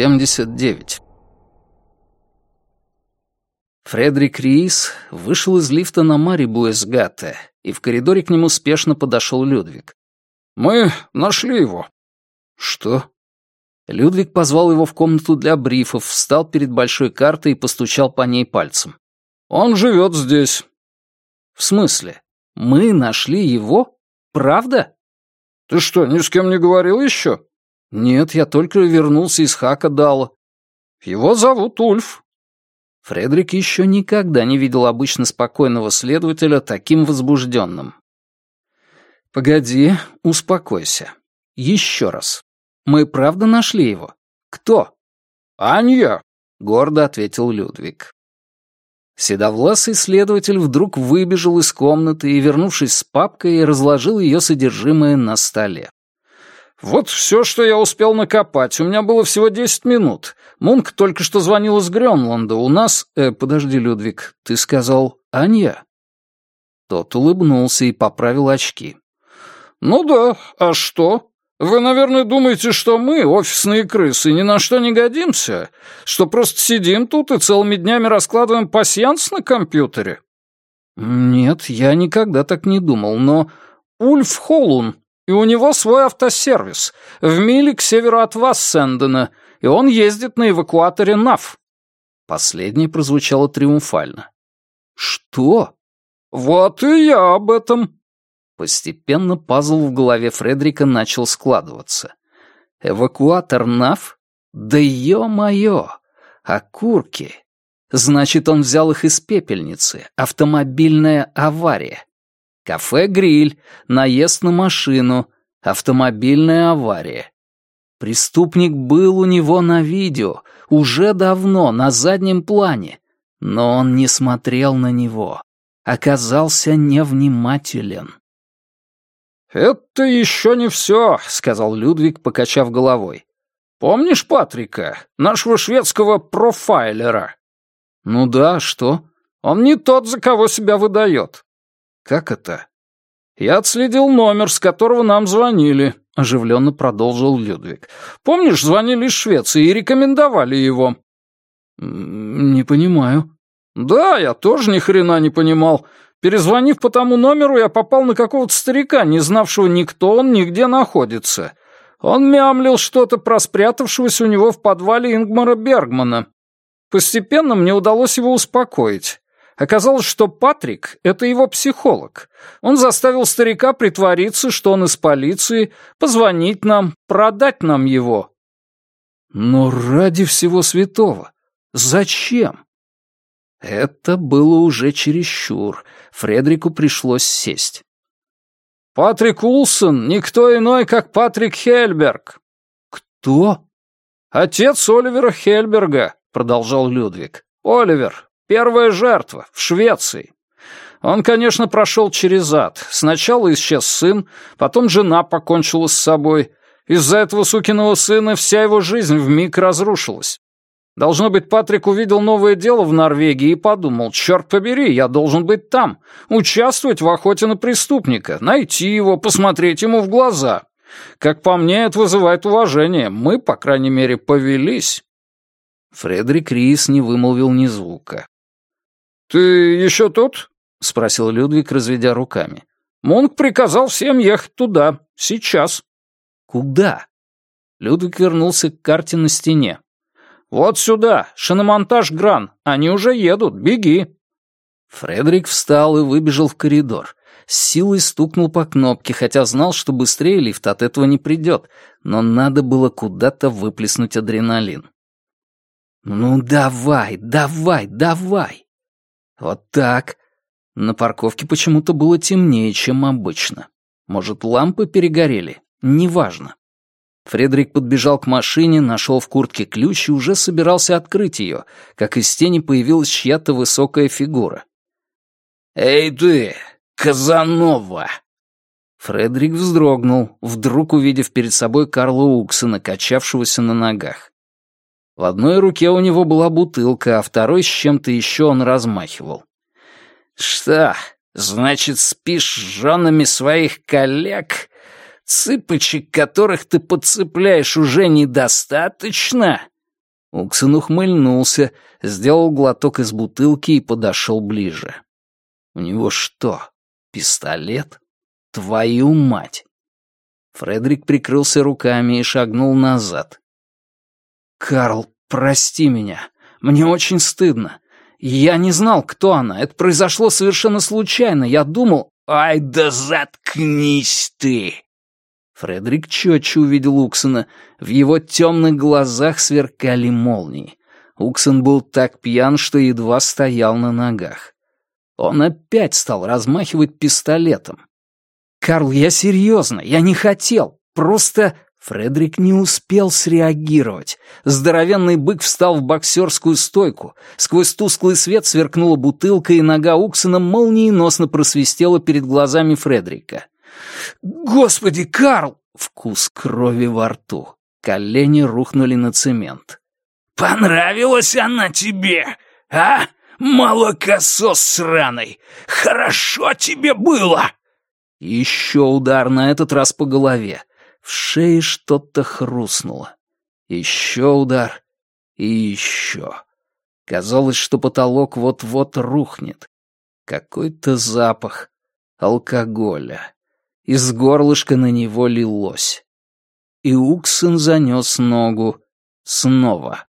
79. Фредерик Риис вышел из лифта на Марибуэсгате, и в коридоре к нему спешно подошел Людвиг. «Мы нашли его». «Что?» Людвиг позвал его в комнату для брифов, встал перед большой картой и постучал по ней пальцем. «Он живет здесь». «В смысле? Мы нашли его? Правда?» «Ты что, ни с кем не говорил еще?» «Нет, я только вернулся из Хакадала». «Его зовут Ульф». Фредерик еще никогда не видел обычно спокойного следователя таким возбужденным. «Погоди, успокойся. Еще раз. Мы правда нашли его? Кто?» «Анья», — гордо ответил Людвиг. Седовласый следователь вдруг выбежал из комнаты и, вернувшись с папкой, разложил ее содержимое на столе. «Вот все, что я успел накопать. У меня было всего десять минут. Мунк только что звонил из Грёнланда. У нас...» э, «Подожди, Людвиг, ты сказал Анья?» Тот улыбнулся и поправил очки. «Ну да, а что? Вы, наверное, думаете, что мы, офисные крысы, ни на что не годимся? Что просто сидим тут и целыми днями раскладываем пасьянс на компьютере?» «Нет, я никогда так не думал, но...» «Ульф Холун и у него свой автосервис, в миле к северу от вас, Сэндена, и он ездит на эвакуаторе НАФ». Последнее прозвучало триумфально. «Что?» «Вот и я об этом». Постепенно пазл в голове Фредрика начал складываться. «Эвакуатор НАФ? Да ё-моё! Окурки! Значит, он взял их из пепельницы. Автомобильная авария. Кафе-гриль, наезд на машину, автомобильная авария. Преступник был у него на видео, уже давно, на заднем плане, но он не смотрел на него, оказался невнимателен. «Это еще не все», — сказал Людвиг, покачав головой. «Помнишь Патрика, нашего шведского профайлера?» «Ну да, что?» «Он не тот, за кого себя выдает. «Как это?» «Я отследил номер, с которого нам звонили», — оживленно продолжил Людвиг. «Помнишь, звонили из Швеции и рекомендовали его?» «Не понимаю». «Да, я тоже ни хрена не понимал. Перезвонив по тому номеру, я попал на какого-то старика, не знавшего никто он нигде находится. Он мямлил что-то про спрятавшегося у него в подвале Ингмара Бергмана. Постепенно мне удалось его успокоить. Оказалось, что Патрик — это его психолог. Он заставил старика притвориться, что он из полиции, позвонить нам, продать нам его. Но ради всего святого, зачем? Это было уже чересчур. Фредрику пришлось сесть. «Патрик Улсон — никто иной, как Патрик Хельберг». «Кто?» «Отец Оливера Хельберга», — продолжал Людвиг. «Оливер, Первая жертва в Швеции. Он, конечно, прошел через ад. Сначала исчез сын, потом жена покончила с собой. Из-за этого сукиного сына вся его жизнь вмиг разрушилась. Должно быть, Патрик увидел новое дело в Норвегии и подумал, черт побери, я должен быть там, участвовать в охоте на преступника, найти его, посмотреть ему в глаза. Как по мне, это вызывает уважение. Мы, по крайней мере, повелись. Фредерик Рис не вымолвил ни звука. «Ты еще тут?» — спросил Людвиг, разведя руками. «Мунк приказал всем ехать туда. Сейчас». «Куда?» Людвиг вернулся к карте на стене. «Вот сюда, шиномонтаж Гран. Они уже едут. Беги». Фредерик встал и выбежал в коридор. С силой стукнул по кнопке, хотя знал, что быстрее лифт от этого не придет, но надо было куда-то выплеснуть адреналин. «Ну давай, давай, давай!» Вот так. На парковке почему-то было темнее, чем обычно. Может, лампы перегорели? Неважно. Фредерик подбежал к машине, нашел в куртке ключ и уже собирался открыть ее, как из тени появилась чья-то высокая фигура. «Эй ты, Казанова!» Фредерик вздрогнул, вдруг увидев перед собой Карла Уксона, качавшегося на ногах. В одной руке у него была бутылка, а второй с чем-то еще он размахивал. «Что, значит, спишь с женами своих коллег? Цыпочек, которых ты подцепляешь, уже недостаточно?» Уксон ухмыльнулся, сделал глоток из бутылки и подошел ближе. У него что, пистолет? Твою мать! Фредерик прикрылся руками и шагнул назад. «Карл, прости меня. Мне очень стыдно. Я не знал, кто она. Это произошло совершенно случайно. Я думал...» «Ай да заткнись ты!» Фредерик четче увидел Уксона. В его темных глазах сверкали молнии. Уксон был так пьян, что едва стоял на ногах. Он опять стал размахивать пистолетом. «Карл, я серьезно, я не хотел. Просто...» Фредерик не успел среагировать. Здоровенный бык встал в боксерскую стойку. Сквозь тусклый свет сверкнула бутылка, и нога Уксона молниеносно просвистела перед глазами Фредерика. «Господи, Карл!» Вкус крови во рту. Колени рухнули на цемент. «Понравилась она тебе, а, молокосос сраный? Хорошо тебе было!» Еще удар, на этот раз по голове. В шее что-то хрустнуло. Еще удар. И еще. Казалось, что потолок вот-вот рухнет. Какой-то запах алкоголя. Из горлышка на него лилось. И Уксен занес ногу снова.